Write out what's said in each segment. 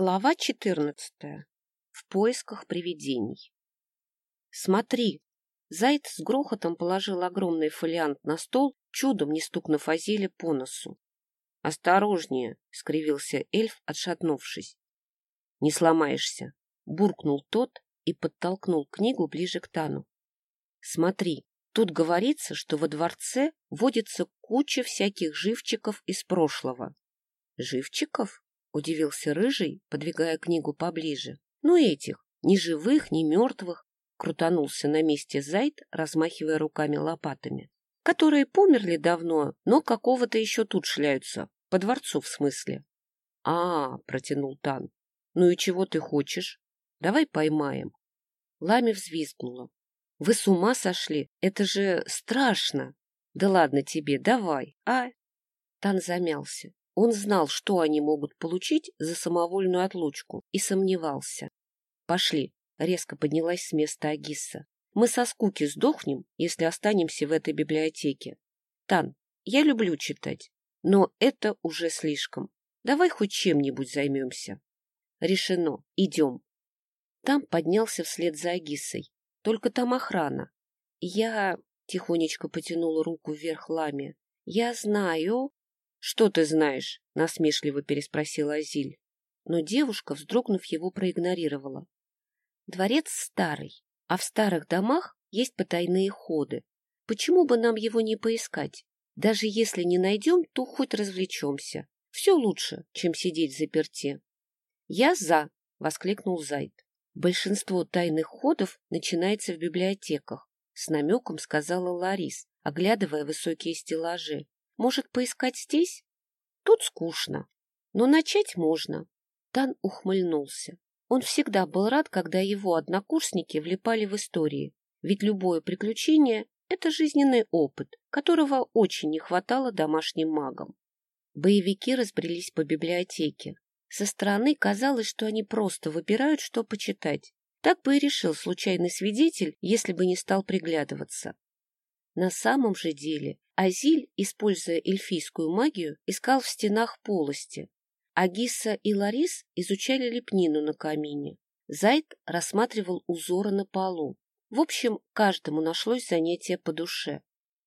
Глава 14. В поисках привидений. Смотри, Зайд с грохотом положил огромный фолиант на стол, чудом не стукнув Азиле по носу. «Осторожнее!» — скривился эльф, отшатнувшись. «Не сломаешься!» — буркнул тот и подтолкнул книгу ближе к Тану. «Смотри, тут говорится, что во дворце водится куча всяких живчиков из прошлого». «Живчиков?» — удивился Рыжий, подвигая книгу поближе. — Ну, этих, ни живых, ни мертвых, — крутанулся на месте Зайд, размахивая руками лопатами, — которые померли давно, но какого-то еще тут шляются, по дворцу в смысле. — А, — протянул Тан, — ну и чего ты хочешь? Давай поймаем. Лами взвизгнула. — Вы с ума сошли? Это же страшно! Да ладно тебе, давай, а? Тан замялся. Он знал, что они могут получить за самовольную отлучку, и сомневался. «Пошли», — резко поднялась с места Агисса. «Мы со скуки сдохнем, если останемся в этой библиотеке. Тан, я люблю читать, но это уже слишком. Давай хоть чем-нибудь займемся». «Решено. Идем». Там поднялся вслед за Агиссой. Только там охрана. Я тихонечко потянула руку вверх ламе. Я знаю, «Что ты знаешь?» — насмешливо переспросила Азиль. Но девушка, вздрогнув его, проигнорировала. «Дворец старый, а в старых домах есть потайные ходы. Почему бы нам его не поискать? Даже если не найдем, то хоть развлечемся. Все лучше, чем сидеть в заперте». «Я за!» — воскликнул Зайд. «Большинство тайных ходов начинается в библиотеках», — с намеком сказала Ларис, оглядывая высокие стеллажи. Может, поискать здесь? Тут скучно, но начать можно. Тан ухмыльнулся. Он всегда был рад, когда его однокурсники влипали в истории, ведь любое приключение — это жизненный опыт, которого очень не хватало домашним магам. Боевики разбрелись по библиотеке. Со стороны казалось, что они просто выбирают, что почитать. Так бы и решил случайный свидетель, если бы не стал приглядываться. На самом же деле Азиль, используя эльфийскую магию, искал в стенах полости, а Гисса и Ларис изучали лепнину на камине. Зайд рассматривал узоры на полу. В общем, каждому нашлось занятие по душе.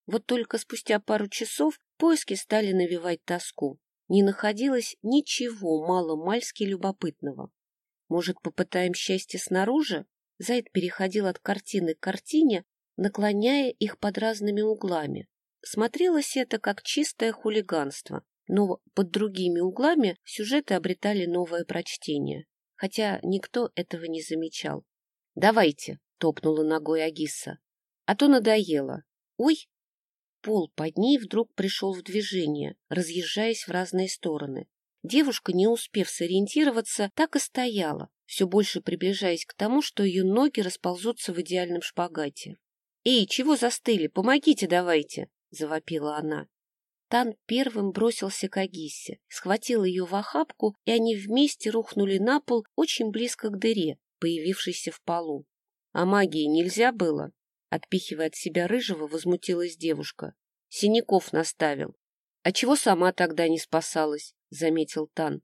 Вот только спустя пару часов поиски стали навевать тоску. Не находилось ничего мало-мальски любопытного. Может, попытаем счастье снаружи? Зайд переходил от картины к картине, наклоняя их под разными углами. Смотрелось это как чистое хулиганство, но под другими углами сюжеты обретали новое прочтение, хотя никто этого не замечал. «Давайте», — топнула ногой Агисса, — «а то надоело. Ой!» Пол под ней вдруг пришел в движение, разъезжаясь в разные стороны. Девушка, не успев сориентироваться, так и стояла, все больше приближаясь к тому, что ее ноги расползутся в идеальном шпагате. «Эй, чего застыли? Помогите давайте!» — завопила она. Тан первым бросился к Агиссе, схватил ее в охапку, и они вместе рухнули на пол очень близко к дыре, появившейся в полу. — А магии нельзя было? — отпихивая от себя рыжего, возмутилась девушка. — Синяков наставил. — А чего сама тогда не спасалась? — заметил Тан.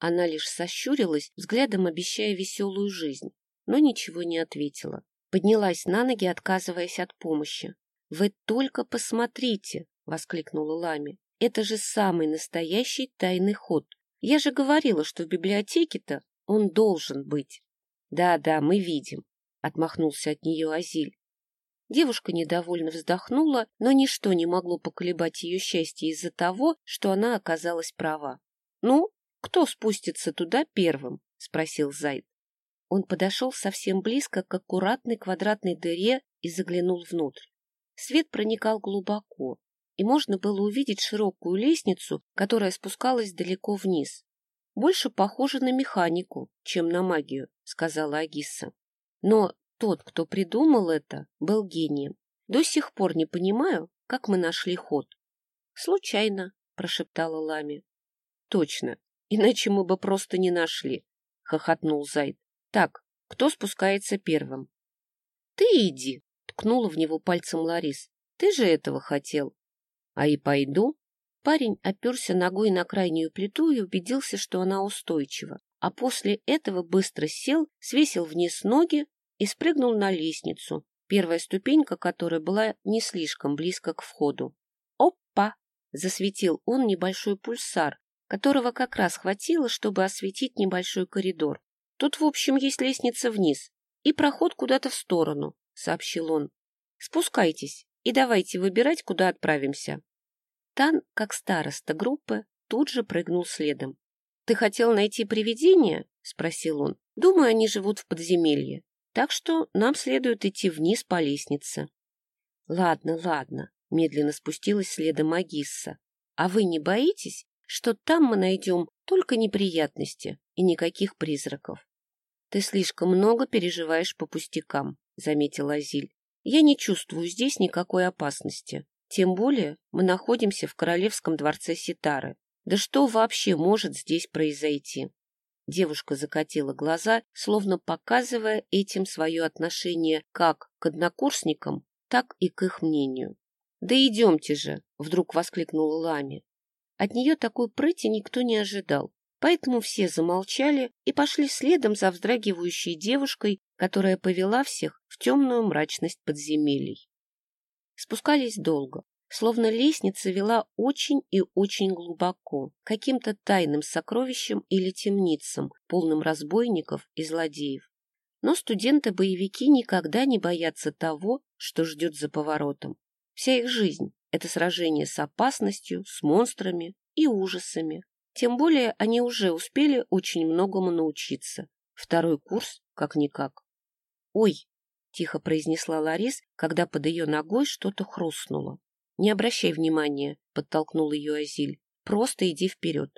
Она лишь сощурилась, взглядом обещая веселую жизнь, но ничего не ответила. Поднялась на ноги, отказываясь от помощи. «Вы только посмотрите!» — воскликнула Лами. «Это же самый настоящий тайный ход. Я же говорила, что в библиотеке-то он должен быть». «Да-да, мы видим», — отмахнулся от нее Азиль. Девушка недовольно вздохнула, но ничто не могло поколебать ее счастье из-за того, что она оказалась права. «Ну, кто спустится туда первым?» — спросил Зайд. Он подошел совсем близко к аккуратной квадратной дыре и заглянул внутрь. Свет проникал глубоко, и можно было увидеть широкую лестницу, которая спускалась далеко вниз. «Больше похоже на механику, чем на магию», — сказала Агисса. «Но тот, кто придумал это, был гением. До сих пор не понимаю, как мы нашли ход». «Случайно», — прошептала Лами. «Точно, иначе мы бы просто не нашли», — хохотнул Зайд. «Так, кто спускается первым?» «Ты иди», ткнула в него пальцем Ларис. Ты же этого хотел. А и пойду. Парень оперся ногой на крайнюю плиту и убедился, что она устойчива. а после этого быстро сел, свесил вниз ноги и спрыгнул на лестницу, первая ступенька которой была не слишком близко к входу. «Опа!» — засветил он небольшой пульсар, которого как раз хватило, чтобы осветить небольшой коридор. «Тут, в общем, есть лестница вниз и проход куда-то в сторону», — сообщил он. «Спускайтесь и давайте выбирать, куда отправимся». Тан, как староста группы, тут же прыгнул следом. «Ты хотел найти привидение?» — спросил он. «Думаю, они живут в подземелье. Так что нам следует идти вниз по лестнице». «Ладно, ладно», — медленно спустилась следом Магисса. «А вы не боитесь, что там мы найдем только неприятности и никаких призраков?» «Ты слишком много переживаешь по пустякам», — заметила Азиль. «Я не чувствую здесь никакой опасности. Тем более мы находимся в королевском дворце Ситары. Да что вообще может здесь произойти? Девушка закатила глаза, словно показывая этим свое отношение как к однокурсникам, так и к их мнению. «Да идемте же!» — вдруг воскликнула Лами. От нее такой прыти никто не ожидал, поэтому все замолчали и пошли следом за вздрагивающей девушкой, которая повела всех в темную мрачность подземелий. Спускались долго, словно лестница вела очень и очень глубоко, каким-то тайным сокровищем или темницам, полным разбойников и злодеев. Но студенты-боевики никогда не боятся того, что ждет за поворотом. Вся их жизнь — это сражение с опасностью, с монстрами и ужасами. Тем более они уже успели очень многому научиться. Второй курс как-никак. «Ой!» — тихо произнесла Ларис, когда под ее ногой что-то хрустнуло. «Не обращай внимания», — подтолкнул ее Азиль. «Просто иди вперед».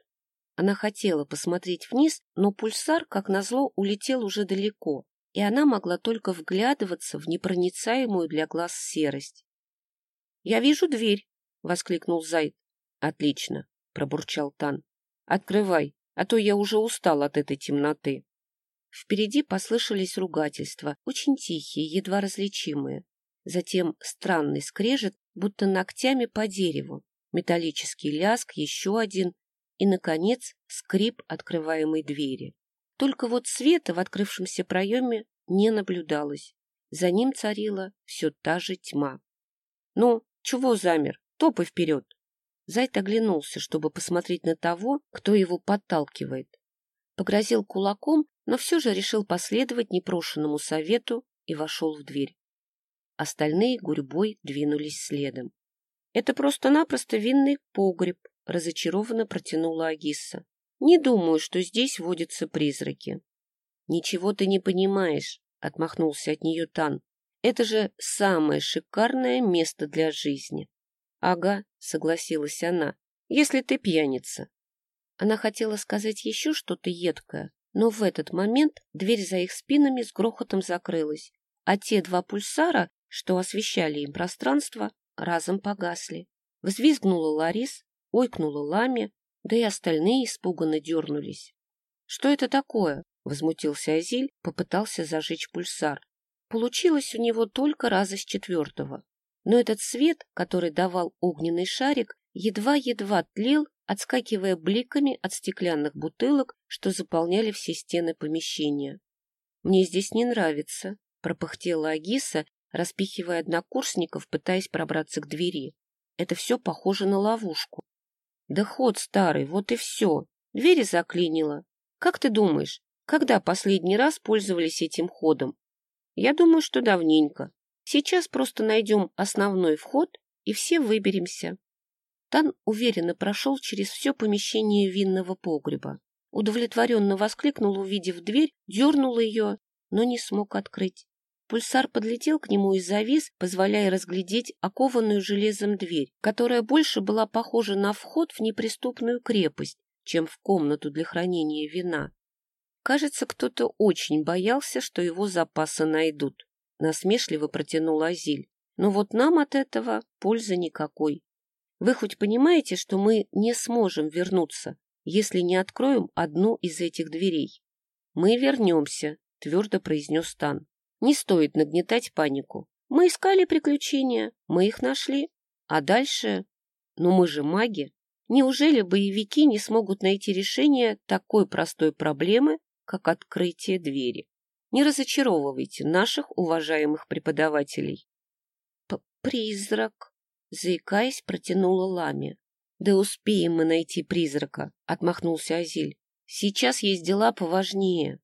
Она хотела посмотреть вниз, но пульсар, как назло, улетел уже далеко, и она могла только вглядываться в непроницаемую для глаз серость. «Я вижу дверь!» — воскликнул Зайд. «Отлично!» — пробурчал Тан. «Открывай, а то я уже устал от этой темноты». Впереди послышались ругательства, очень тихие, едва различимые. Затем странный скрежет, будто ногтями по дереву, металлический ляск, еще один и, наконец, скрип открываемой двери. Только вот света в открывшемся проеме не наблюдалось. За ним царила все та же тьма. — Ну, чего замер? Топай вперед! Зайд оглянулся, чтобы посмотреть на того, кто его подталкивает. Погрозил кулаком но все же решил последовать непрошенному совету и вошел в дверь. Остальные гурьбой двинулись следом. — Это просто-напросто винный погреб, — разочарованно протянула Агисса. — Не думаю, что здесь водятся призраки. — Ничего ты не понимаешь, — отмахнулся от нее Тан. — Это же самое шикарное место для жизни. — Ага, — согласилась она, — если ты пьяница. Она хотела сказать еще что-то едкое, но в этот момент дверь за их спинами с грохотом закрылась, а те два пульсара, что освещали им пространство, разом погасли. Взвизгнула Ларис, ойкнула Лами, да и остальные испуганно дернулись. — Что это такое? — возмутился Азиль, попытался зажечь пульсар. Получилось у него только раза с четвертого. Но этот свет, который давал огненный шарик, едва-едва тлел отскакивая бликами от стеклянных бутылок, что заполняли все стены помещения. «Мне здесь не нравится», — пропыхтела Агиса, распихивая однокурсников, пытаясь пробраться к двери. «Это все похоже на ловушку». «Да ход старый, вот и все. Двери заклинило. Как ты думаешь, когда последний раз пользовались этим ходом? Я думаю, что давненько. Сейчас просто найдем основной вход и все выберемся. Тан уверенно прошел через все помещение винного погреба. Удовлетворенно воскликнул, увидев дверь, дернул ее, но не смог открыть. Пульсар подлетел к нему и завис, позволяя разглядеть окованную железом дверь, которая больше была похожа на вход в неприступную крепость, чем в комнату для хранения вина. Кажется, кто-то очень боялся, что его запасы найдут. Насмешливо протянул Азиль. Но вот нам от этого пользы никакой. Вы хоть понимаете, что мы не сможем вернуться, если не откроем одну из этих дверей? Мы вернемся, твердо произнес Тан. Не стоит нагнетать панику. Мы искали приключения, мы их нашли. А дальше... Ну мы же маги. Неужели боевики не смогут найти решение такой простой проблемы, как открытие двери? Не разочаровывайте наших уважаемых преподавателей. «Призрак!» — заикаясь, протянула Лами. «Да успеем мы найти призрака!» — отмахнулся Азиль. «Сейчас есть дела поважнее».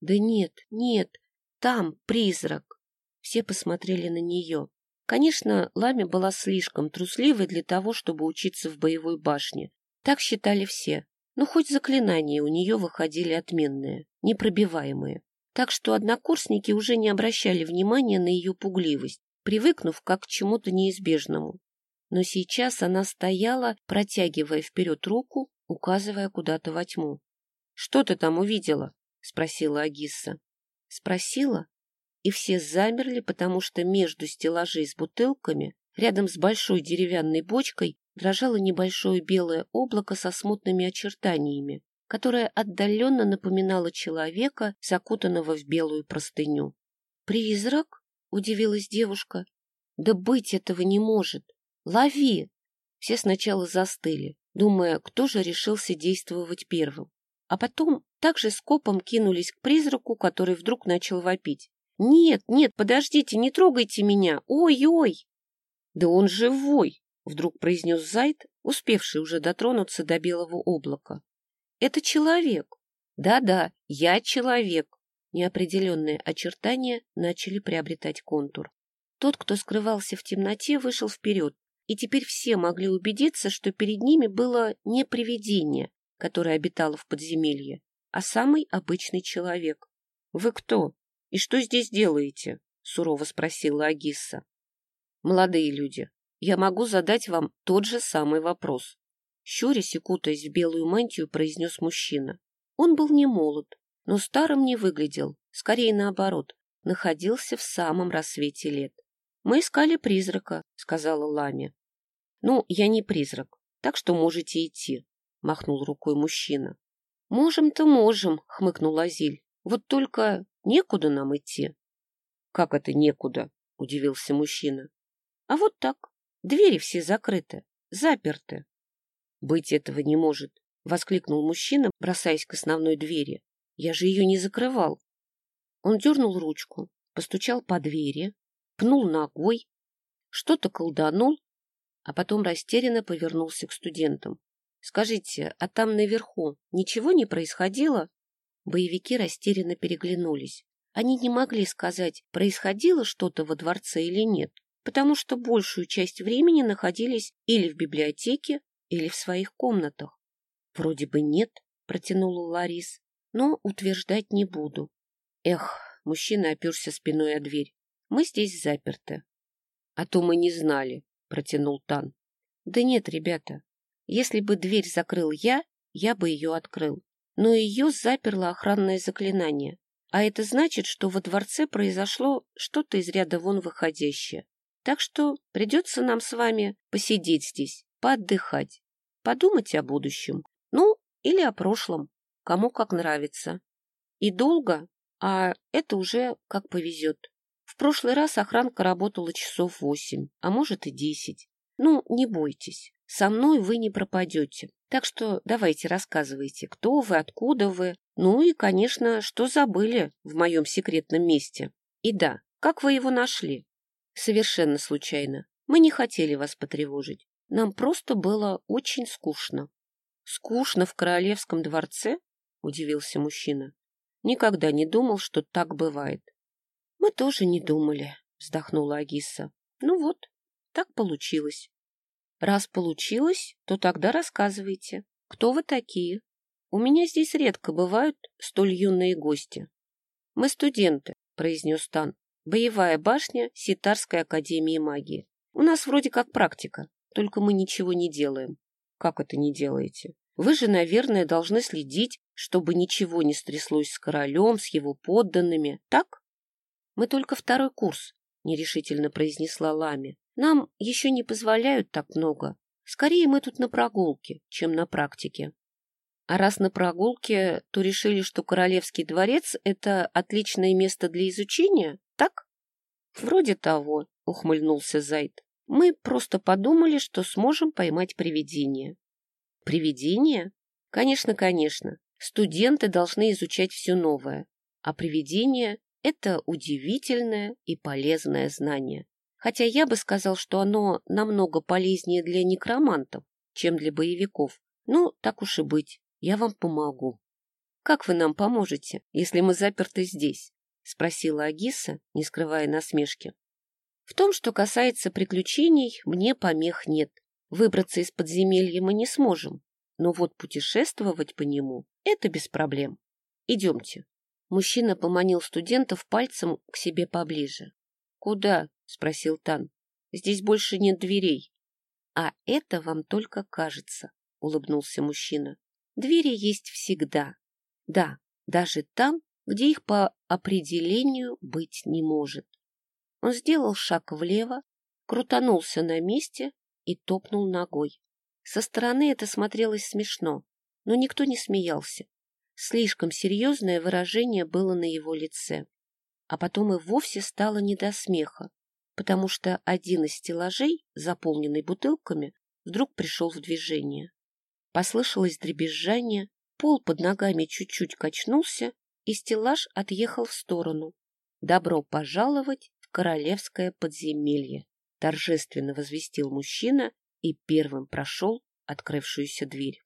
«Да нет, нет, там призрак!» Все посмотрели на нее. Конечно, Лами была слишком трусливой для того, чтобы учиться в боевой башне. Так считали все. Но хоть заклинания у нее выходили отменные, непробиваемые. Так что однокурсники уже не обращали внимания на ее пугливость привыкнув как к чему-то неизбежному. Но сейчас она стояла, протягивая вперед руку, указывая куда-то во тьму. — Что ты там увидела? — спросила Агисса. Спросила, и все замерли, потому что между стеллажей с бутылками, рядом с большой деревянной бочкой, дрожало небольшое белое облако со смутными очертаниями, которое отдаленно напоминало человека, закутанного в белую простыню. «Призрак?» — удивилась девушка. «Да быть этого не может! Лови!» Все сначала застыли, думая, кто же решился действовать первым. А потом также скопом кинулись к призраку, который вдруг начал вопить. «Нет, нет, подождите, не трогайте меня! Ой-ой!» «Да он живой!» — вдруг произнес Зайд, успевший уже дотронуться до белого облака. «Это человек!» «Да-да, я человек!» Неопределенные очертания начали приобретать контур. Тот, кто скрывался в темноте, вышел вперед, и теперь все могли убедиться, что перед ними было не привидение, которое обитало в подземелье, а самый обычный человек. — Вы кто? И что здесь делаете? — сурово спросила Агисса. — Молодые люди, я могу задать вам тот же самый вопрос. Щурясь и кутаясь в белую мантию, произнес мужчина. Он был не молод, но старым не выглядел, скорее наоборот, находился в самом рассвете лет. «Мы искали призрака», — сказала Лами. «Ну, я не призрак, так что можете идти», — махнул рукой мужчина. «Можем-то можем», — хмыкнул Азиль. «Вот только некуда нам идти». «Как это некуда?» — удивился мужчина. «А вот так. Двери все закрыты, заперты». «Быть этого не может», — воскликнул мужчина, бросаясь к основной двери. Я же ее не закрывал. Он дернул ручку, постучал по двери, пнул ногой, что-то колданул, а потом растерянно повернулся к студентам. — Скажите, а там наверху ничего не происходило? Боевики растерянно переглянулись. Они не могли сказать, происходило что-то во дворце или нет, потому что большую часть времени находились или в библиотеке, или в своих комнатах. — Вроде бы нет, — протянула Ларис но утверждать не буду. Эх, мужчина оперся спиной о дверь. Мы здесь заперты. А то мы не знали, протянул Тан. Да нет, ребята, если бы дверь закрыл я, я бы ее открыл. Но ее заперло охранное заклинание. А это значит, что во дворце произошло что-то из ряда вон выходящее. Так что придется нам с вами посидеть здесь, поотдыхать, подумать о будущем, ну, или о прошлом кому как нравится. И долго, а это уже как повезет. В прошлый раз охранка работала часов восемь, а может и десять. Ну, не бойтесь, со мной вы не пропадете. Так что давайте рассказывайте, кто вы, откуда вы, ну и, конечно, что забыли в моем секретном месте. И да, как вы его нашли? Совершенно случайно. Мы не хотели вас потревожить. Нам просто было очень скучно. Скучно в королевском дворце? — удивился мужчина. «Никогда не думал, что так бывает». «Мы тоже не думали», — вздохнула Агиса. «Ну вот, так получилось». «Раз получилось, то тогда рассказывайте, кто вы такие? У меня здесь редко бывают столь юные гости». «Мы студенты», — произнес Тан. «Боевая башня Ситарской академии магии. У нас вроде как практика, только мы ничего не делаем». «Как это не делаете?» Вы же, наверное, должны следить, чтобы ничего не стряслось с королем, с его подданными, так? Мы только второй курс, — нерешительно произнесла Лами. Нам еще не позволяют так много. Скорее мы тут на прогулке, чем на практике. А раз на прогулке, то решили, что королевский дворец — это отличное место для изучения, так? Вроде того, — ухмыльнулся Зайд. Мы просто подумали, что сможем поймать привидение. Привидения? Конечно, конечно. Студенты должны изучать все новое. А привидения – это удивительное и полезное знание. Хотя я бы сказал, что оно намного полезнее для некромантов, чем для боевиков. Ну, так уж и быть, я вам помогу. Как вы нам поможете, если мы заперты здесь? Спросила Агиса, не скрывая насмешки. В том, что касается приключений, мне помех нет. Выбраться из подземелья мы не сможем, но вот путешествовать по нему — это без проблем. Идемте. Мужчина поманил студентов пальцем к себе поближе. — Куда? — спросил Тан. — Здесь больше нет дверей. — А это вам только кажется, — улыбнулся мужчина. — Двери есть всегда. Да, даже там, где их по определению быть не может. Он сделал шаг влево, крутанулся на месте и топнул ногой. Со стороны это смотрелось смешно, но никто не смеялся. Слишком серьезное выражение было на его лице. А потом и вовсе стало не до смеха, потому что один из стеллажей, заполненный бутылками, вдруг пришел в движение. Послышалось дребезжание, пол под ногами чуть-чуть качнулся, и стеллаж отъехал в сторону. «Добро пожаловать королевское подземелье!» торжественно возвестил мужчина и первым прошел открывшуюся дверь.